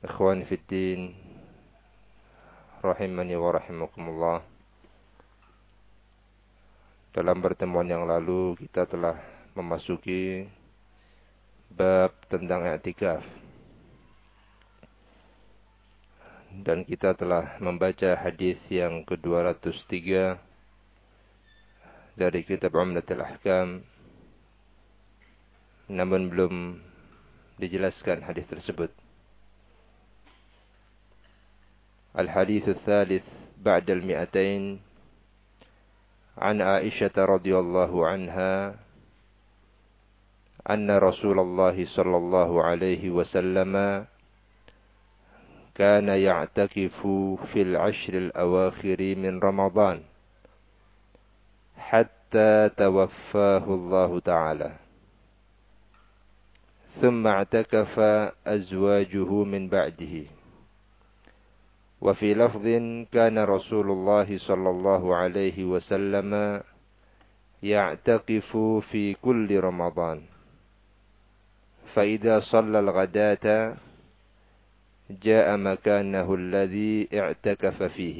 Ikhwan Fiddin Rahimani wa rahimakumullah. Dalam pertemuan yang lalu kita telah memasuki Bab tentang i'tikaf. Dan kita telah membaca hadis yang ke-203 Dari kitab Umdatul Ahkam. Namun belum dijelaskan hadis tersebut الحديث الثالث بعد المئتين عن عائشة رضي الله عنها أن رسول الله صلى الله عليه وسلم كان يعتكف في العشر الأواخر من رمضان حتى توفاه الله تعالى. ثم اعتكف أزواجه من بعده. وفي لفظ كان رسول الله صلى الله عليه وسلم يعتكف في كل رمضان. فإذا صلى الغداة جاء مكانه الذي اعتكف فيه.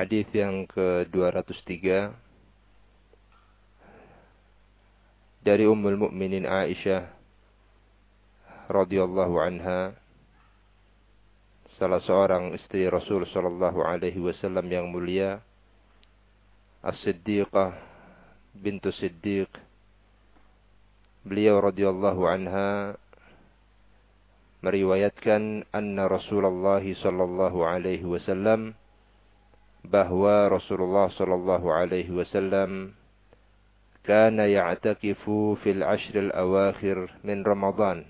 Hadis yang ke-203 dari Ummul Mukminin Aisyah radhiyallahu anha. Salah seorang istri Rasul sallallahu alaihi wasallam yang mulia As-Siddiqah bintu Siddiq beliau radhiyallahu anha meriwayatkan anna Rasulullah sallallahu alaihi wasallam bahwa Rasulullah sallallahu alaihi wasallam kana ya'takifu fil ashr al-awakhir min Ramadan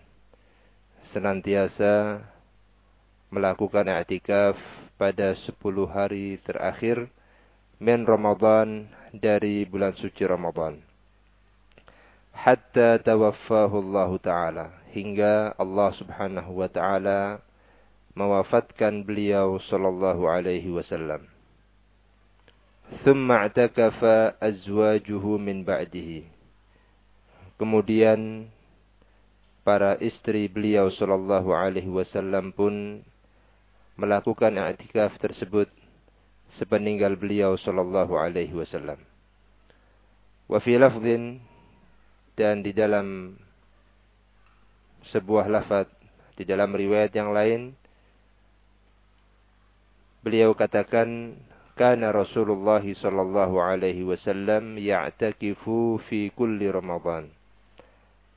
senantiasa melakukan i'tikaf pada 10 hari terakhir min Ramadan dari bulan suci Ramadan. Hatta tawaffahu Allah Ta'ala. Hingga Allah Subhanahu Wa Ta'ala mewafatkan beliau sallallahu alaihi wasallam. Thumma i'takafa azwajuhu min ba'dihi. Kemudian para istri beliau sallallahu alaihi wasallam pun melakukan i'tikaf tersebut sepeninggal beliau sallallahu alaihi wasallam. Wa fi lafdhin dan di dalam sebuah lafaz di dalam riwayat yang lain beliau katakan kana Rasulullah sallallahu alaihi wasallam ya'takifu fi kulli Ramadan.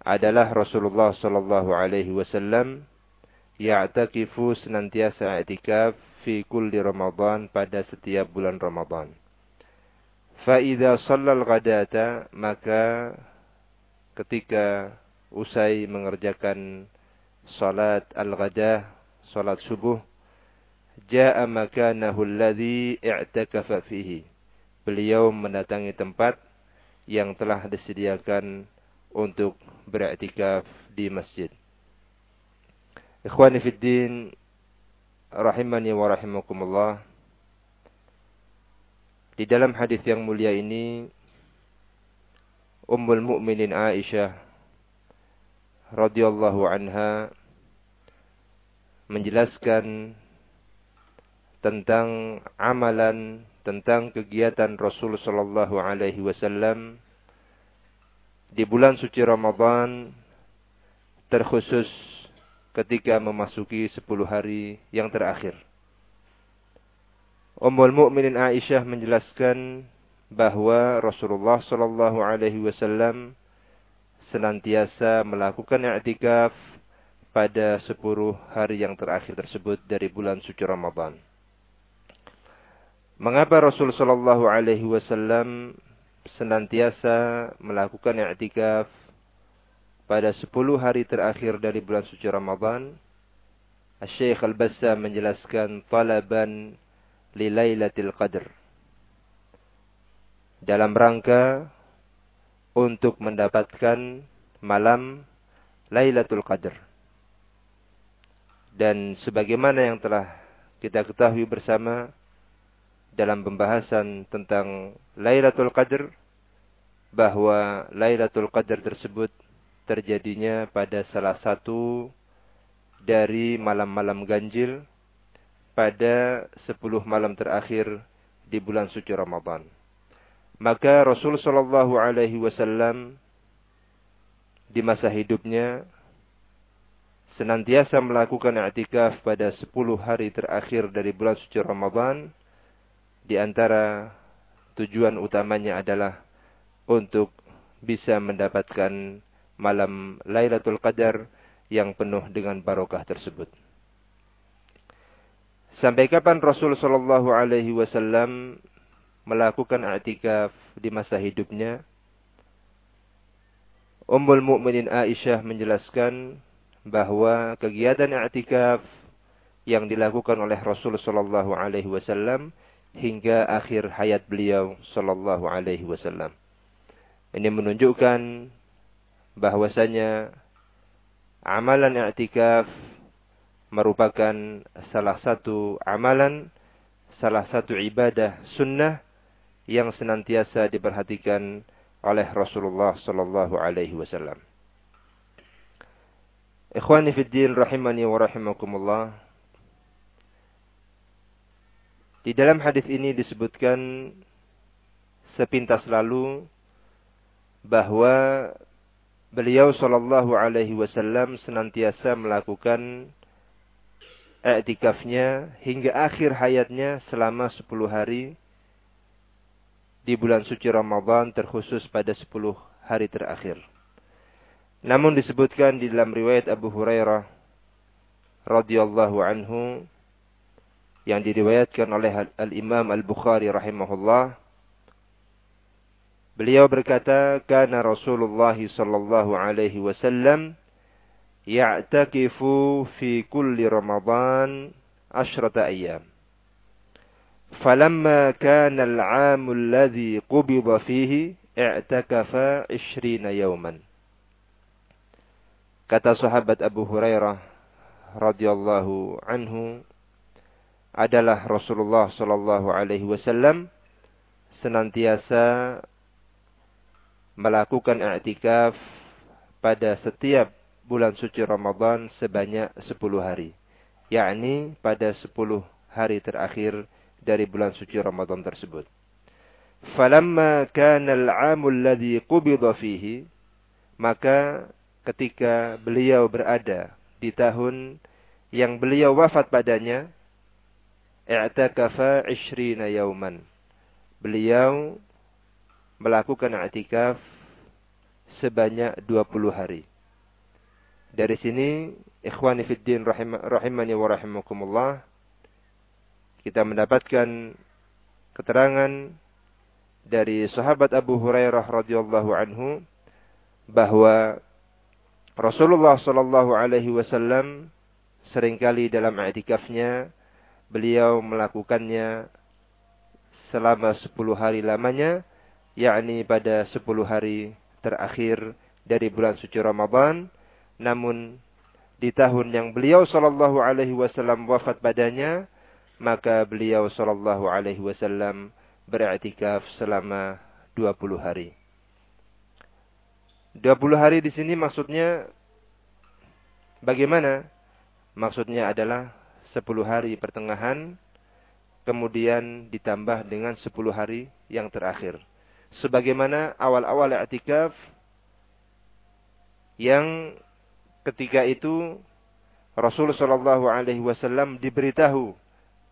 Adalah Rasulullah sallallahu alaihi wasallam ya'takifu senantiasa i'tikaf fi kulli Ramadan pada setiap bulan Ramadan. Fa idza shallal ghadata maka ketika usai mengerjakan salat al-ghadah, salat subuh, jaa makanahu alladhi i'takafa fihi. Beliau mendatangi tempat yang telah disediakan untuk beriktikaf di masjid. Ikhwani fid din rahimani wa rahimakumullah. Di dalam hadis yang mulia ini Ummul Mukminin Aisyah radhiyallahu anha menjelaskan tentang amalan tentang kegiatan Rasul sallallahu alaihi wasallam di bulan suci Ramadan terkhusus ketika memasuki 10 hari yang terakhir. Ummul Mukminin Aisyah menjelaskan bahwa Rasulullah Shallallahu alaihi wasallam senantiasa melakukan i'tikaf pada 10 hari yang terakhir tersebut dari bulan suci Ramadan. Mengapa Rasul Shallallahu alaihi wasallam senantiasa melakukan i'tikaf pada 10 hari terakhir dari bulan suci Ramadan, Syekh Al-Bassam menjelaskan talaban li Lailatul Qadar. Dalam rangka untuk mendapatkan malam Lailatul Qadar. Dan sebagaimana yang telah kita ketahui bersama dalam pembahasan tentang Lailatul Qadar bahwa Lailatul Qadar tersebut terjadinya pada salah satu dari malam-malam ganjil pada sepuluh malam terakhir di bulan suci Ramadan. Maka Rasul Shallallahu Alaihi Wasallam di masa hidupnya senantiasa melakukan i'tikaf pada sepuluh hari terakhir dari bulan suci Ramadan. Di antara tujuan utamanya adalah untuk bisa mendapatkan malam Lailatul Qadar yang penuh dengan barokah tersebut. Sampai kapan Rasul Shallallahu Alaihi Wasallam melakukan i'tikaf di masa hidupnya? Ummul Mukminin Aisyah menjelaskan bahwa kegiatan i'tikaf yang dilakukan oleh Rasul Shallallahu Alaihi Wasallam hingga akhir hayat beliau Shallallahu Alaihi Wasallam. Ini menunjukkan bahwasanya amalan i'tikaf merupakan salah satu amalan, salah satu ibadah sunnah yang senantiasa diperhatikan oleh Rasulullah sallallahu alaihi wasallam. Ikhwani fi din rahimani wa rahimakumullah. Di dalam hadis ini disebutkan sepintas lalu bahwa beliau sallallahu alaihi wasallam senantiasa melakukan i'tikafnya hingga akhir hayatnya selama 10 hari di bulan suci Ramadan terkhusus pada 10 hari terakhir. Namun disebutkan di dalam riwayat Abu Hurairah radhiyallahu anhu yang diriwayatkan oleh Al-Imam Al-Bukhari rahimahullah Beliau berkata, "Kana Rasulullah sallallahu alaihi wasallam ya'takifu fi kulli Ramadan ashrata ayyam." فلما كان العام الذي قبض فيه اعتكف عشرين يوما Kata sahabat Abu Hurairah radhiyallahu anhu adalah Rasulullah sallallahu alaihi wasallam senantiasa melakukan i'tikaf pada setiap bulan suci Ramadan sebanyak 10 hari. Yakni pada 10 hari terakhir dari bulan suci Ramadan tersebut. Falamma kana al-'amu alladhi qubida fihi maka ketika beliau berada di tahun yang beliau wafat padanya i'takafa 20 yauman. Beliau melakukan i'tikaf sebanyak 20 hari. Dari sini, ikhwani fiddin rahim, rahimani wa rahimakumullah, kita mendapatkan keterangan dari sahabat Abu Hurairah radhiyallahu anhu bahwa Rasulullah sallallahu alaihi wasallam sering kali dalam i'tikafnya beliau melakukannya selama 10 hari lamanya yakni pada 10 hari terakhir dari bulan suci Ramadan. Namun di tahun yang beliau sallallahu alaihi wasallam wafat padanya maka beliau sallallahu alaihi wasallam beriktikaf selama 20 hari. 20 hari di sini maksudnya bagaimana? Maksudnya adalah 10 hari pertengahan kemudian ditambah dengan 10 hari yang terakhir sebagaimana awal-awal i'tikaf yang ketika itu Rasul Shallallahu Alaihi Wasallam diberitahu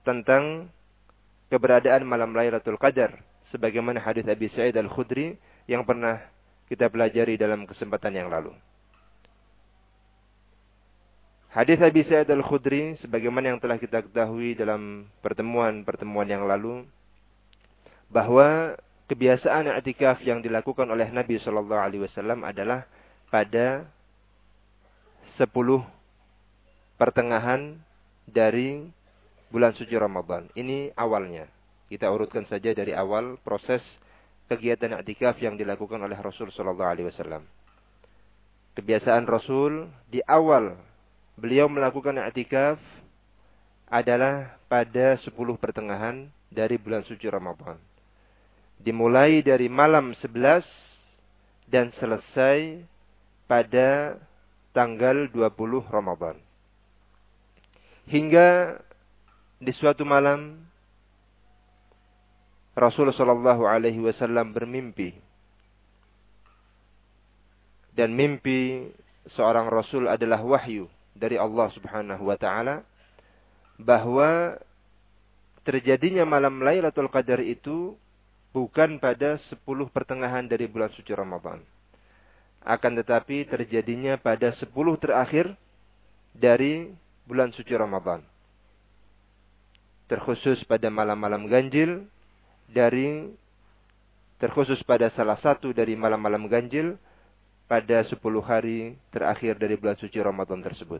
tentang keberadaan malam Lailatul Qadar sebagaimana hadis Abi Sa'id Al Khudri yang pernah kita pelajari dalam kesempatan yang lalu. Hadis Abi Sa'id Al Khudri sebagaimana yang telah kita ketahui dalam pertemuan-pertemuan yang lalu bahwa kebiasaan i'tikaf yang dilakukan oleh Nabi Shallallahu Alaihi Wasallam adalah pada sepuluh pertengahan dari bulan suci Ramadan. Ini awalnya. Kita urutkan saja dari awal proses kegiatan i'tikaf yang dilakukan oleh Rasul sallallahu alaihi wasallam. Kebiasaan Rasul di awal beliau melakukan i'tikaf adalah pada 10 pertengahan dari bulan suci Ramadan. Dimulai dari malam 11 dan selesai pada tanggal 20 Ramadan. Hingga di suatu malam Rasul Shallallahu Alaihi Wasallam bermimpi dan mimpi seorang Rasul adalah wahyu dari Allah Subhanahu Wa Taala bahwa terjadinya malam Lailatul Qadar itu bukan pada sepuluh pertengahan dari bulan suci Ramadan. Akan tetapi terjadinya pada sepuluh terakhir dari bulan suci Ramadan. Terkhusus pada malam-malam ganjil dari terkhusus pada salah satu dari malam-malam ganjil pada 10 hari terakhir dari bulan suci Ramadan tersebut.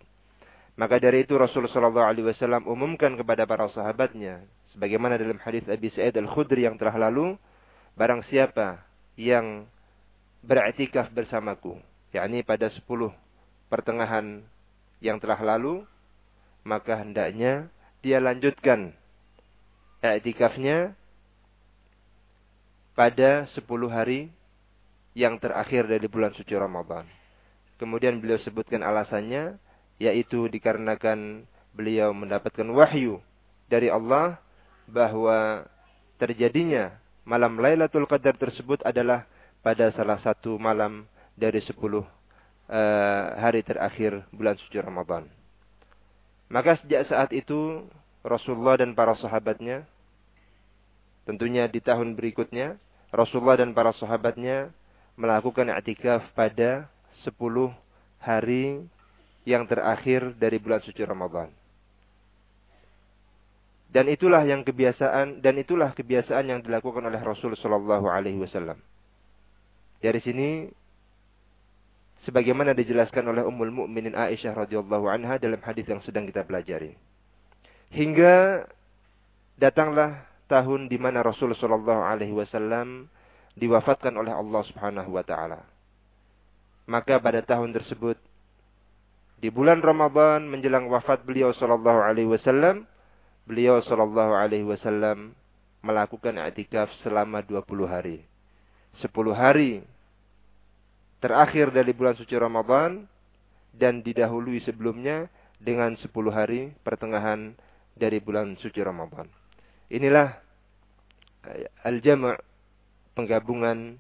Maka dari itu Rasulullah Wasallam umumkan kepada para sahabatnya, sebagaimana dalam hadis Abi Sa'id Al Khudri yang telah lalu, barang siapa yang beriktikaf bersamaku, yakni pada 10 pertengahan yang telah lalu, maka hendaknya dia lanjutkan iktikafnya pada 10 hari yang terakhir dari bulan suci Ramadan. Kemudian beliau sebutkan alasannya, yaitu dikarenakan beliau mendapatkan wahyu dari Allah bahwa terjadinya malam Lailatul Qadar tersebut adalah pada salah satu malam dari 10 uh, eh, hari terakhir bulan suci Ramadan. Maka sejak saat itu Rasulullah dan para sahabatnya Tentunya di tahun berikutnya Rasulullah dan para sahabatnya melakukan i'tikaf pada 10 hari yang terakhir dari bulan suci Ramadan. Dan itulah yang kebiasaan dan itulah kebiasaan yang dilakukan oleh Rasul Shallallahu Alaihi Wasallam. Dari sini, sebagaimana dijelaskan oleh Ummul Mukminin Aisyah radhiyallahu anha dalam hadis yang sedang kita pelajari, hingga datanglah tahun di mana Rasul Shallallahu Alaihi Wasallam diwafatkan oleh Allah Subhanahu Wa Taala. Maka pada tahun tersebut di bulan Ramadan menjelang wafat beliau Shallallahu Alaihi Wasallam, beliau Shallallahu Alaihi Wasallam melakukan i'tikaf selama 20 hari. 10 hari terakhir dari bulan suci Ramadan dan didahului sebelumnya dengan 10 hari pertengahan dari bulan suci Ramadan. Inilah eh, al-jama' penggabungan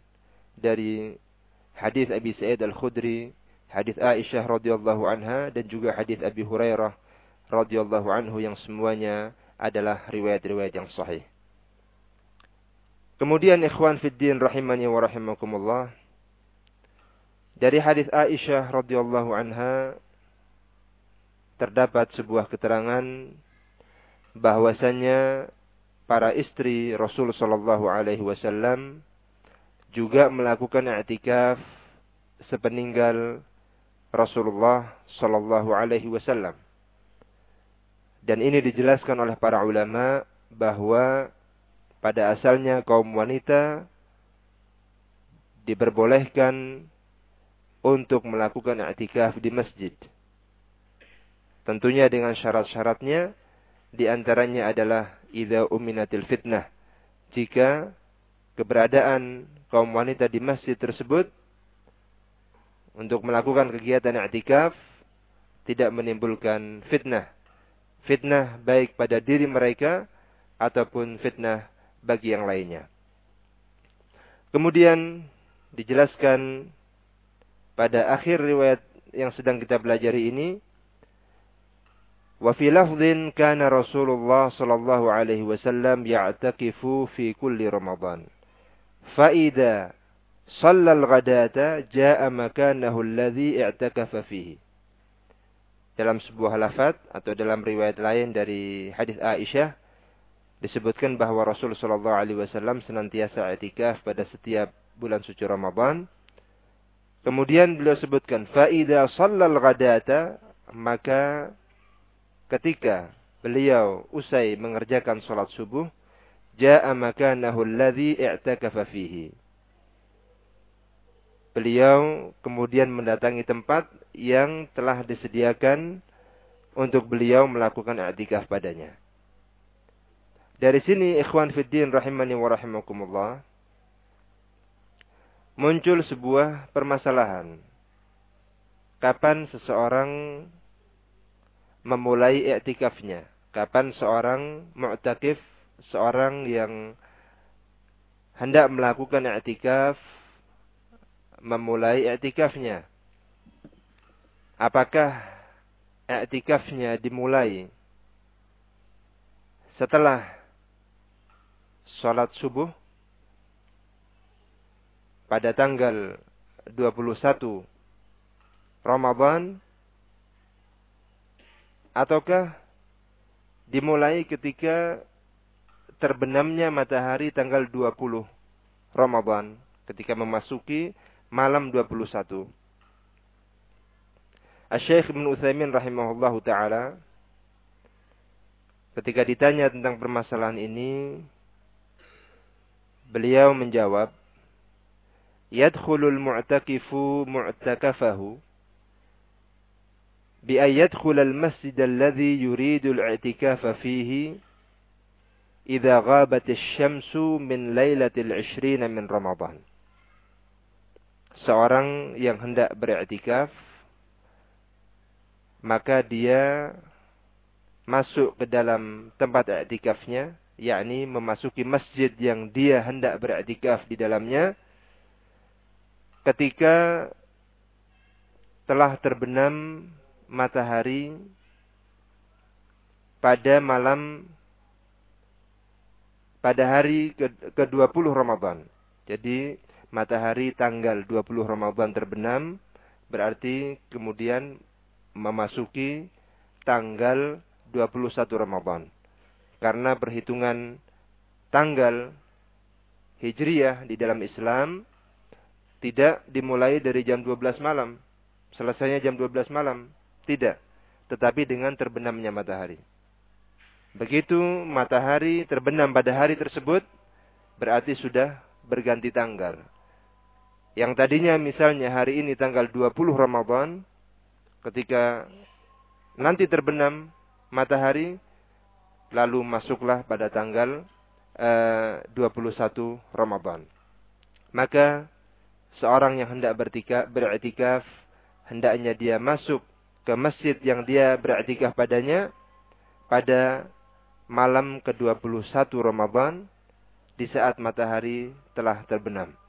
dari hadis Abi Sa'id Al-Khudri, hadis Aisyah radhiyallahu anha dan juga hadis Abi Hurairah radhiyallahu anhu yang semuanya adalah riwayat-riwayat yang sahih. Kemudian ikhwan fiddin rahimani wa rahimakumullah dari hadis Aisyah radhiyallahu anha terdapat sebuah keterangan bahwasanya para istri Rasul Shallallahu Alaihi Wasallam juga melakukan i'tikaf sepeninggal Rasulullah Shallallahu Alaihi Wasallam. Dan ini dijelaskan oleh para ulama bahwa pada asalnya kaum wanita diperbolehkan untuk melakukan i'tikaf di masjid. Tentunya dengan syarat-syaratnya di antaranya adalah idza uminatil fitnah. Jika keberadaan kaum wanita di masjid tersebut untuk melakukan kegiatan i'tikaf tidak menimbulkan fitnah. Fitnah baik pada diri mereka ataupun fitnah bagi yang lainnya. Kemudian dijelaskan pada akhir riwayat yang sedang kita pelajari ini wa fi lafdhin kana Rasulullah sallallahu alaihi wasallam ya'takifu fi kulli Ramadan. Fa'idah Sallal ghadata ja'a makanahu alladhi i'takafa fihi. Dalam sebuah lafad atau dalam riwayat lain dari hadis Aisyah disebutkan bahwa Rasul Shallallahu alaihi wasallam senantiasa i'tikaf pada setiap bulan suci Ramadan. Kemudian beliau sebutkan faida sallal ghadata maka ketika beliau usai mengerjakan salat subuh ja'a makanahu alladhi i'takafa fihi beliau kemudian mendatangi tempat yang telah disediakan untuk beliau melakukan i'tikaf padanya. Dari sini ikhwan fiddin rahimani wa rahimakumullah muncul sebuah permasalahan. Kapan seseorang memulai i'tikafnya? Kapan seorang mu'takif, seorang yang hendak melakukan i'tikaf memulai i'tikafnya. Apakah i'tikafnya dimulai setelah sholat subuh? Pada tanggal 21 Ramadan? Ataukah dimulai ketika terbenamnya matahari tanggal 20 Ramadan? Ketika memasuki malam 21. Asy-Syaikh Ibnu Utsaimin rahimahullahu taala ketika ditanya tentang permasalahan ini beliau menjawab yadkhulul mu'takifu mu'takafahu bi al-masjid alladhi yuridu al-i'tikafa fihi idza ghabat asy-syamsu min lailatil 20 min seorang yang hendak beriktikaf maka dia masuk ke dalam tempat iktikafnya yakni memasuki masjid yang dia hendak beriktikaf di dalamnya ketika telah terbenam matahari pada malam pada hari ke-20 Ramadan. Jadi matahari tanggal 20 Ramadan terbenam, berarti kemudian memasuki tanggal 21 Ramadan. Karena perhitungan tanggal Hijriyah di dalam Islam tidak dimulai dari jam 12 malam. Selesainya jam 12 malam. Tidak. Tetapi dengan terbenamnya matahari. Begitu matahari terbenam pada hari tersebut, berarti sudah berganti tanggal. Yang tadinya misalnya hari ini tanggal 20 Ramadan, ketika nanti terbenam matahari, lalu masuklah pada tanggal eh, 21 Ramadan. Maka seorang yang hendak beriktikaf, hendaknya dia masuk ke masjid yang dia beriktikaf padanya pada malam ke-21 Ramadan di saat matahari telah terbenam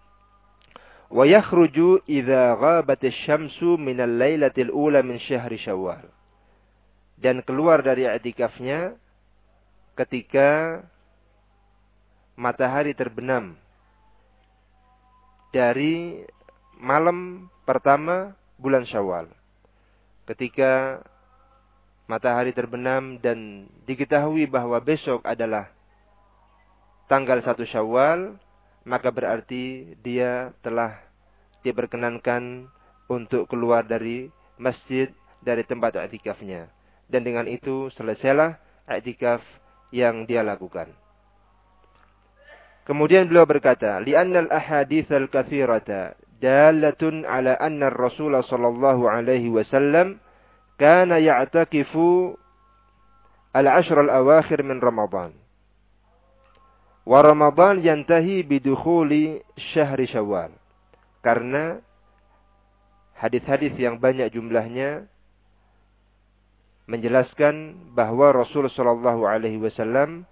wa yakhruju idza ghabat asy-syamsu min al-lailatil ula min syahri. Dan keluar dari i'tikafnya ketika matahari terbenam dari malam pertama bulan Syawal. Ketika matahari terbenam dan diketahui bahwa besok adalah tanggal 1 Syawal, maka berarti dia telah diperkenankan untuk keluar dari masjid dari tempat i'tikafnya. Dan dengan itu selesailah i'tikaf yang dia lakukan. Kemudian beliau berkata, "Li'anna al-ahadits al-katsirata dalatun 'ala anna ar-rasul sallallahu alaihi wasallam kana ya'takifu al-ashr al-awakhir min Ramadan." Wa Ramadan yantahi bidukhuli syahri Syawal. Karena hadis-hadis yang banyak jumlahnya menjelaskan bahwa Rasul Shallallahu Alaihi Wasallam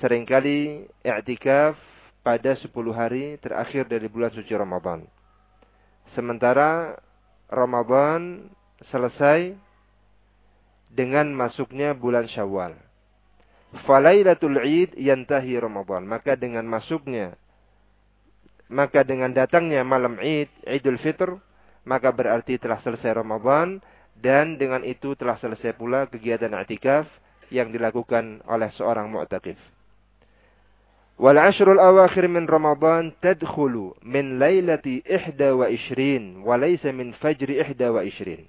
sering kali i'tikaf pada 10 hari terakhir dari bulan suci Ramadan. Sementara Ramadan selesai dengan masuknya bulan Syawal. Falailatul Id yantahi Ramadan. Maka dengan masuknya maka dengan datangnya malam Id, Idul Fitr, maka berarti telah selesai Ramadan dan dengan itu telah selesai pula kegiatan i'tikaf yang dilakukan oleh seorang mu'takif. Wal ashrul awakhir min Ramadan tadkhulu min lailati ihda wa ishrin wa laysa min fajri ihda wa ishrin.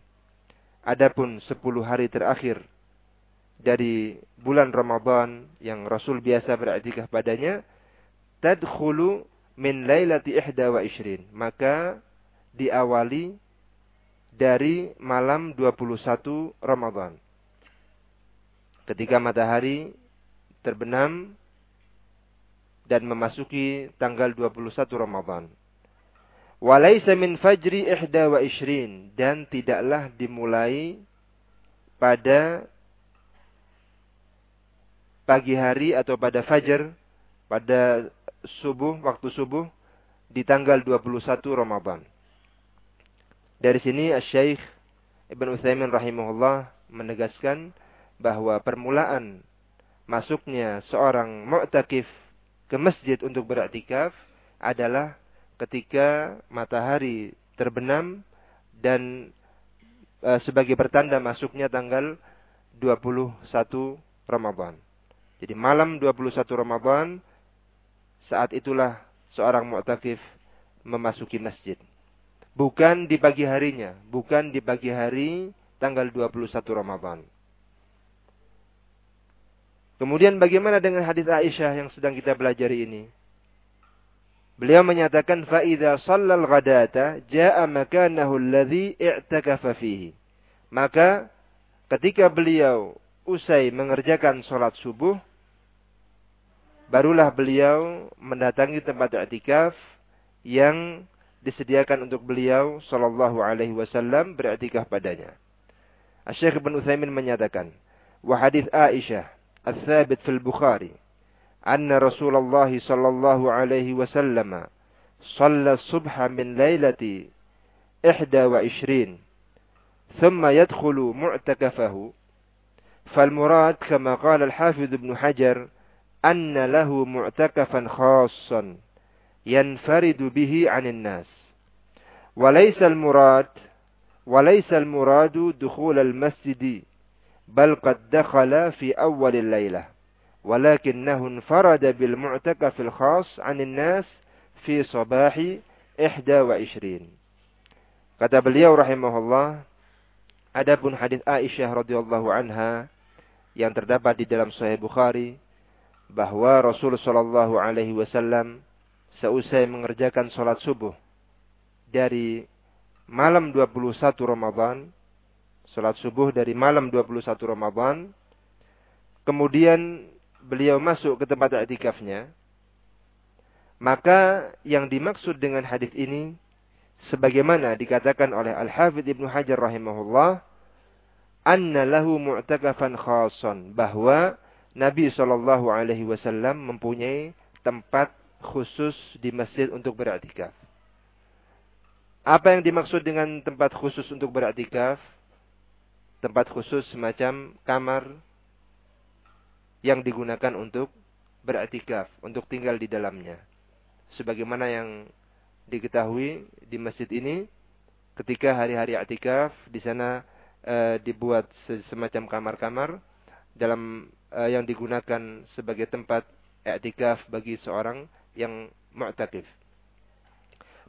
Adapun sepuluh hari terakhir dari bulan Ramadan yang Rasul biasa beriktikaf padanya tadkhulu min lailati ihda wa ishrin. Maka diawali dari malam 21 Ramadan. Ketika matahari terbenam dan memasuki tanggal 21 Ramadan. Walaysa min fajri ihda wa ishrin. Dan tidaklah dimulai pada pagi hari atau pada fajar, pada subuh, waktu subuh, di tanggal 21 Ramadan. Dari sini Syekh Ibn Uthaymin rahimahullah menegaskan bahwa permulaan masuknya seorang mu'takif ke masjid untuk beriktikaf adalah ketika matahari terbenam dan e, sebagai pertanda masuknya tanggal 21 Ramadan. Jadi malam 21 Ramadan saat itulah seorang mu'takif memasuki masjid. Bukan di pagi harinya, bukan di pagi hari tanggal 21 Ramadan. Kemudian bagaimana dengan hadis Aisyah yang sedang kita pelajari ini? Beliau menyatakan faida sallal ghadata jaa makanahu alladhi i'takafa fihi. Maka ketika beliau usai mengerjakan salat subuh barulah beliau mendatangi tempat i'tikaf yang disediakan untuk beliau sallallahu alaihi wasallam beriktikaf padanya. Asy-Syaikh Ibnu Utsaimin menyatakan, wa hadis Aisyah أن رسول الله صلى الله عليه وسلم صلى الصبح من ليلة إحدى وعشرين ثم يدخل معتكفه كما قال الحافظ ابن حجر أن له معتكفا خاصا ينفرد به عن الناس. وليس المراد وليس المراد دخول المسجد بل قد دخل في أول الليلة. ولكنه انفرد بالمعتكف الخاص عن الناس في صباح إحدى وعشرين. Kata beliau rahimahullah, adapun hadis Aisyah radhiyallahu anha yang terdapat di dalam Sahih Bukhari. Bahwa Rasul sallallahu alaihi wasallam seusai mengerjakan salat subuh dari malam 21 Ramadan Salat subuh dari malam 21 Ramadan. Kemudian beliau masuk ke tempat i'tikafnya. Maka yang dimaksud dengan hadis ini sebagaimana dikatakan oleh Al-Hafidz Ibnu Hajar rahimahullah anna lahu mu'takafan khasan bahwa Nabi sallallahu alaihi wasallam mempunyai tempat khusus di masjid untuk beriktikaf. Apa yang dimaksud dengan tempat khusus untuk beriktikaf? tempat khusus semacam kamar yang digunakan untuk beriktikaf, untuk tinggal di dalamnya. Sebagaimana yang diketahui di masjid ini, ketika hari-hari iktikaf di sana e, dibuat semacam kamar-kamar dalam e, yang digunakan sebagai tempat iktikaf bagi seorang yang mu'takif.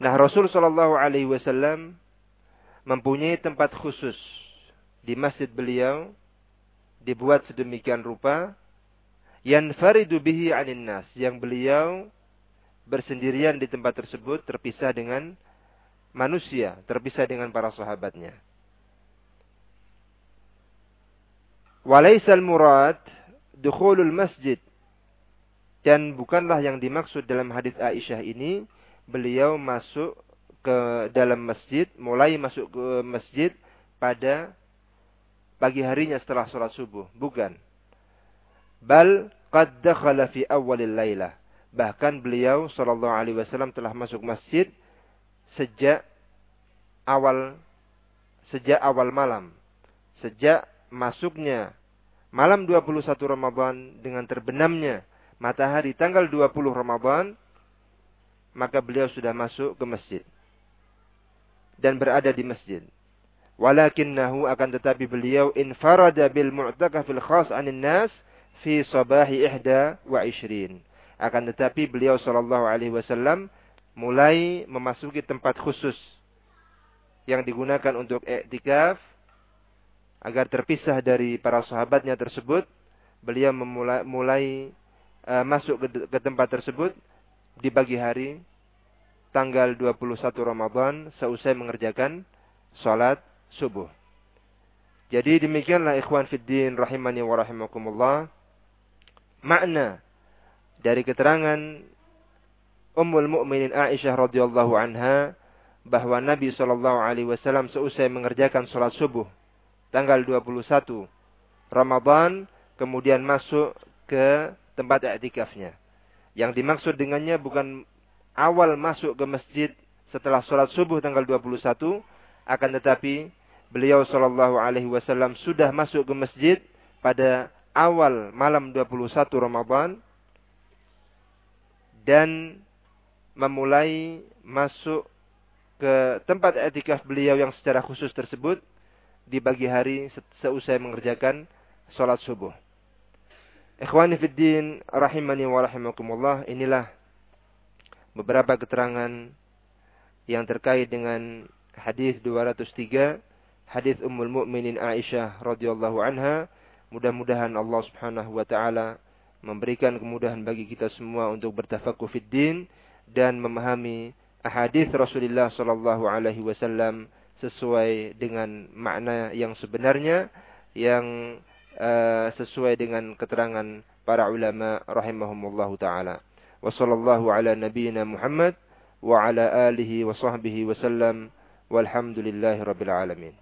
Nah, Rasul Shallallahu Alaihi Wasallam mempunyai tempat khusus di masjid beliau dibuat sedemikian rupa yang faridu bihi anin nas yang beliau bersendirian di tempat tersebut terpisah dengan manusia, terpisah dengan para sahabatnya. Walaisal murad dukhulul masjid dan bukanlah yang dimaksud dalam hadis Aisyah ini beliau masuk ke dalam masjid, mulai masuk ke masjid pada pagi harinya setelah sholat subuh. Bukan. Bal qad dakhala fi awalil laylah. Bahkan beliau sallallahu telah masuk masjid sejak awal sejak awal malam. Sejak masuknya malam 21 Ramadan dengan terbenamnya matahari tanggal 20 Ramadan maka beliau sudah masuk ke masjid dan berada di masjid. Walakinnahu akan tetapi beliau infarada bil mu'takafil khas anin nas fi sabahi ihda wa ishrin. Akan tetapi beliau sallallahu alaihi wasallam mulai memasuki tempat khusus yang digunakan untuk iktikaf agar terpisah dari para sahabatnya tersebut. Beliau memulai mulai uh, masuk ke, ke tempat tersebut di pagi hari tanggal 21 Ramadan seusai mengerjakan salat subuh. Jadi demikianlah ikhwan fiddin rahimani wa rahimakumullah. Makna dari keterangan Ummul Mukminin Aisyah radhiyallahu anha bahwa Nabi sallallahu alaihi wasallam seusai mengerjakan salat subuh tanggal 21 Ramadan kemudian masuk ke tempat i'tikafnya. Yang dimaksud dengannya bukan awal masuk ke masjid setelah sholat subuh tanggal 21, akan tetapi beliau Shallallahu Alaihi Wasallam sudah masuk ke masjid pada awal malam 21 Ramadan dan memulai masuk ke tempat etikaf beliau yang secara khusus tersebut di pagi hari seusai mengerjakan sholat subuh. Ikhwani fiddin rahimani wa rahimakumullah inilah beberapa keterangan yang terkait dengan hadis 203 hadis Ummul Mukminin Aisyah radhiyallahu anha. Mudah-mudahan Allah Subhanahu wa taala memberikan kemudahan bagi kita semua untuk bertafakuh fid din dan memahami ahadis Rasulullah sallallahu alaihi wasallam sesuai dengan makna yang sebenarnya yang uh, sesuai dengan keterangan para ulama rahimahumullahu taala. Wa sallallahu ala nabiyyina Muhammad wa ala alihi wa sahbihi wasallam walhamdulillahi rabbil alamin.